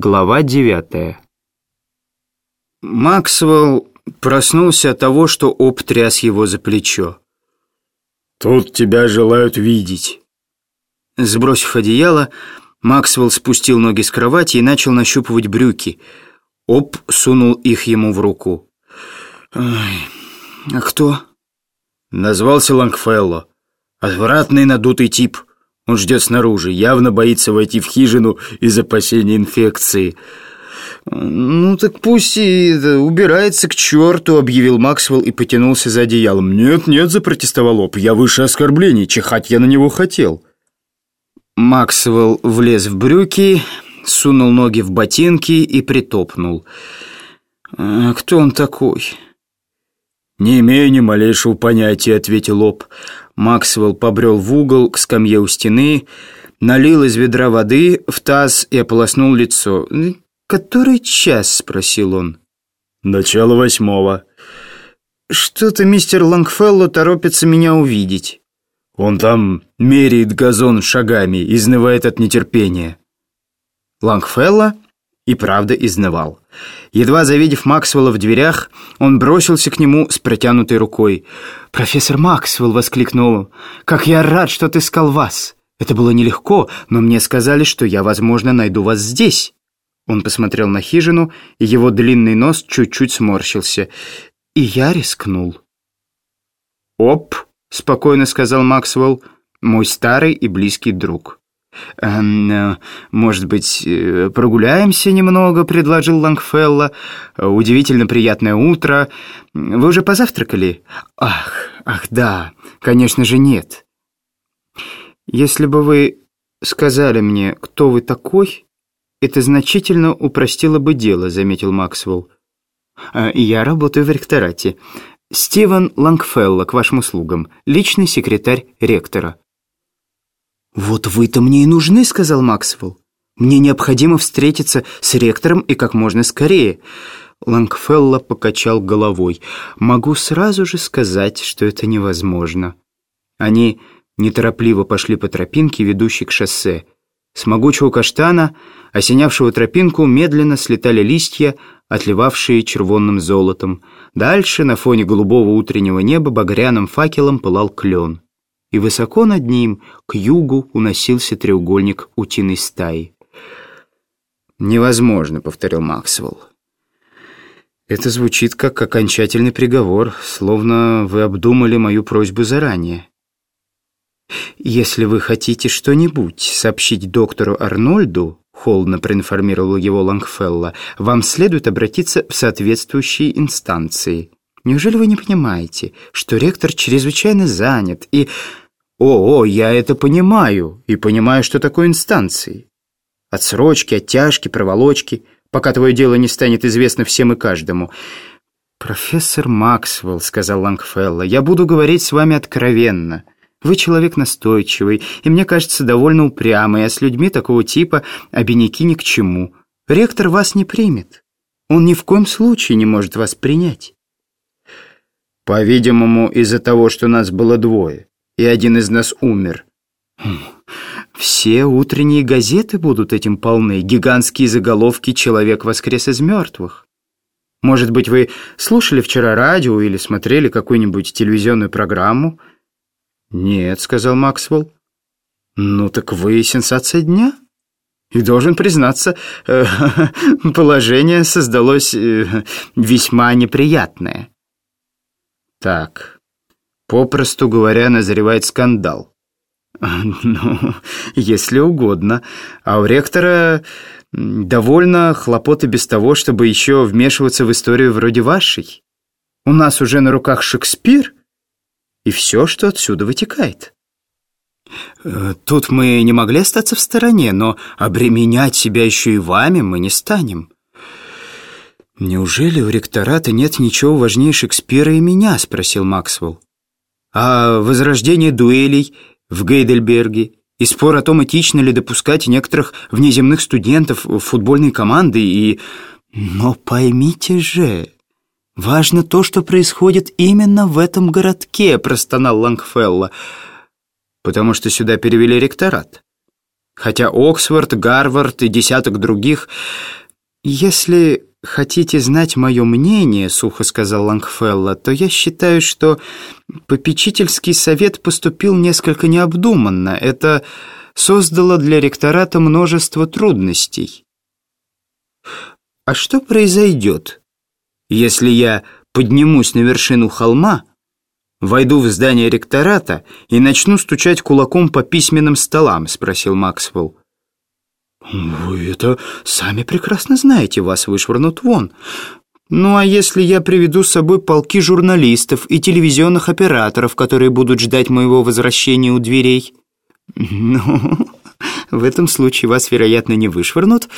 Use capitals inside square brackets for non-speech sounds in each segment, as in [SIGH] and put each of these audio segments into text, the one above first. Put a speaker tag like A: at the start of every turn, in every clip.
A: Глава девятая.
B: Максвелл проснулся от того, что Об тряс его за плечо.
C: «Тут тебя желают видеть».
B: Сбросив одеяло, Максвелл спустил ноги с кровати и начал нащупывать брюки. Об сунул их ему в руку.
C: «Ай, а кто?» Назвался Лангфелло. Отвратный надутый тип. Он ждет снаружи, явно боится войти в хижину из опасения инфекции.
B: «Ну так пусть и убирается к черту», — объявил Максвелл и потянулся за одеялом.
C: «Нет, нет», — запротестовал Оп, — «я выше оскорблений, чихать я на него хотел».
B: Максвелл влез в брюки, сунул ноги в ботинки и притопнул. «А кто он такой?»
C: «Не имею ни малейшего понятия», — ответил Оп.
B: Максвелл побрел в угол к скамье у стены, налил из ведра воды в таз и ополоснул лицо. «Который час?» — спросил он.
C: «Начало восьмого».
B: «Что-то мистер Лангфелло торопится меня увидеть».
C: «Он там меряет газон шагами, изнывает от нетерпения».
B: Лангфелло и правда изнывал. Едва завидев Максвелла в дверях, он бросился к нему с протянутой рукой. «Профессор Максвелл!» — воскликнул. «Как я рад, что ты искал вас! Это было нелегко, но мне сказали, что я, возможно, найду вас здесь!» Он посмотрел на хижину, и его длинный нос чуть-чуть сморщился. «И я рискнул». «Оп!» — спокойно сказал Максвелл. «Мой старый и близкий друг». Эм, э, «Может быть, э, прогуляемся немного?» — предложил Лангфелла. «Удивительно приятное утро. Вы уже позавтракали?» «Ах, ах, да, конечно же нет». «Если бы вы сказали мне, кто вы такой, это значительно упростило бы дело», — заметил Максвелл. «Э, «Я работаю в ректорате. Стивен Лангфелла, к вашим услугам, личный секретарь ректора». «Вот вы-то мне и нужны», — сказал Максвелл. «Мне необходимо встретиться с ректором и как можно скорее». Лангфелло покачал головой. «Могу сразу же сказать, что это невозможно». Они неторопливо пошли по тропинке, ведущей к шоссе. С могучего каштана, осенявшего тропинку, медленно слетали листья, отливавшие червонным золотом. Дальше, на фоне голубого утреннего неба, багряным факелом пылал клен и высоко над ним, к югу, уносился треугольник утиной стаи. «Невозможно», — повторил Максвелл. «Это звучит как окончательный приговор, словно вы обдумали мою просьбу заранее. Если вы хотите что-нибудь сообщить доктору Арнольду, холодно проинформировал его Лангфелла, вам следует обратиться в соответствующие инстанции». Неужели вы не понимаете, что ректор чрезвычайно занят и... О, о, я это понимаю, и понимаю, что такое инстанции. Отсрочки, оттяжки, проволочки, пока твое дело не станет известно всем и каждому. «Профессор Максвелл», — сказал Лангфелло, — «я буду говорить с вами откровенно. Вы человек настойчивый, и мне кажется, довольно упрямый, а с людьми такого типа обиняки ни к чему. Ректор вас не примет. Он ни в коем случае не может вас принять».
C: По-видимому, из-за того, что нас было двое, и один из нас умер.
B: Все утренние газеты будут этим полны, гигантские заголовки «Человек воскрес из мертвых». Может быть, вы слушали вчера радио или смотрели какую-нибудь телевизионную программу?
C: «Нет», — сказал Максвелл.
B: «Ну так вы сенсация дня?» И должен признаться, э, [LAUGHS] положение создалось э, весьма неприятное.
C: Так, попросту говоря, назревает скандал. [LAUGHS]
B: Ну, если угодно. А у ректора довольно хлопоты без того, чтобы еще вмешиваться в историю вроде вашей. У нас уже на руках Шекспир и все, что отсюда вытекает. Э, тут мы не могли остаться в стороне, но обременять себя еще и вами мы не станем. «Неужели у ректората нет ничего важнее Шекспира и меня?» — спросил Максвелл. «А возрождение дуэлей в Гейдельберге и спор о том, этично ли допускать некоторых внеземных студентов в футбольные команды и...» «Но поймите же, важно то, что происходит именно в этом городке», — простонал Лангфелла, «потому что сюда перевели ректорат». Хотя Оксфорд, Гарвард и десяток других... Если хотите знать мое мнение, сухо сказал Лангфелла, то я считаю, что попечительский совет поступил несколько необдуманно. Это создало для ректората множество трудностей. А что произойдет, если я поднимусь на вершину холма, войду в здание ректората и начну стучать кулаком по письменным столам?» — спросил Максвелл. «Вы это сами прекрасно знаете, вас вышвырнут вон. Ну а если я приведу с собой полки журналистов и телевизионных операторов, которые будут ждать моего возвращения у дверей?» «Ну, в этом случае вас, вероятно, не вышвырнут,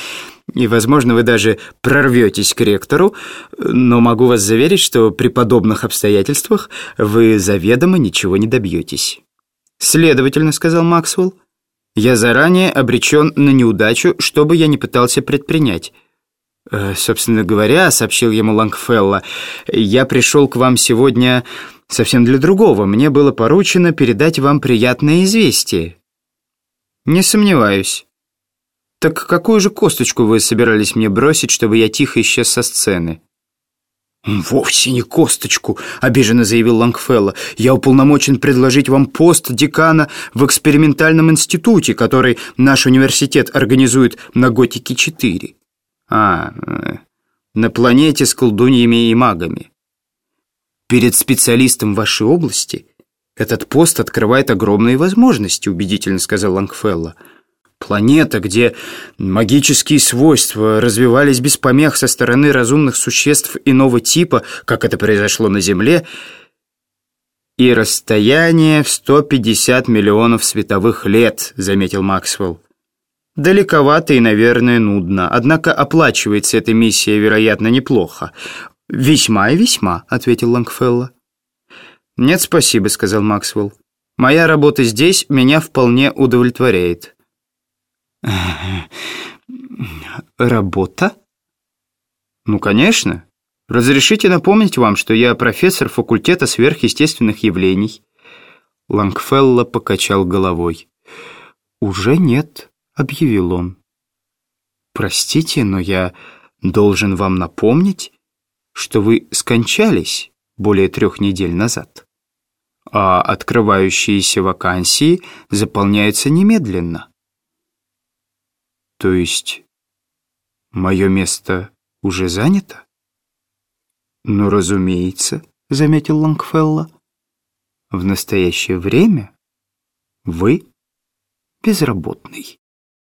B: и, возможно, вы даже прорветесь к ректору, но могу вас заверить, что при подобных обстоятельствах вы заведомо ничего не добьетесь. Следовательно, сказал Максвелл, я заранее обречен на неудачу, что бы я ни пытался предпринять. «Э, «Собственно говоря», — сообщил ему Лангфелла, «я пришел к вам сегодня совсем для другого. Мне было поручено передать вам приятное известие». «Не сомневаюсь». «Так какую же косточку вы собирались мне бросить, чтобы я тихо исчез со сцены?» «Вовсе не косточку», — обиженно заявил Лангфелло. «Я уполномочен предложить вам пост декана в экспериментальном институте, который наш университет организует на Готике-4». «А, э, на планете с колдуньями и магами». «Перед специалистом вашей области этот пост открывает огромные возможности», — убедительно сказал Лангфелло. Планета, где магические свойства развивались без помех со стороны разумных существ иного типа, как это произошло на Земле, и расстояние в 150 миллионов световых лет, заметил Максвелл. Далековато и, наверное, нудно, однако оплачивается эта миссия, вероятно, неплохо. «Весьма и весьма», — ответил Лангфелло. «Нет, спасибо», — сказал Максвелл. «Моя работа здесь меня вполне удовлетворяет». Работа? Ну, конечно. Разрешите напомнить вам, что я профессор факультета сверхъестественных явлений. Лангфелло покачал головой. «Уже нет», — объявил он. «Простите, но я должен вам напомнить, что вы скончались более трех недель назад, а открывающиеся вакансии заполняются немедленно». То есть мое место уже занято? Ну, разумеется, заметил Лангфелло. В настоящее время вы безработный.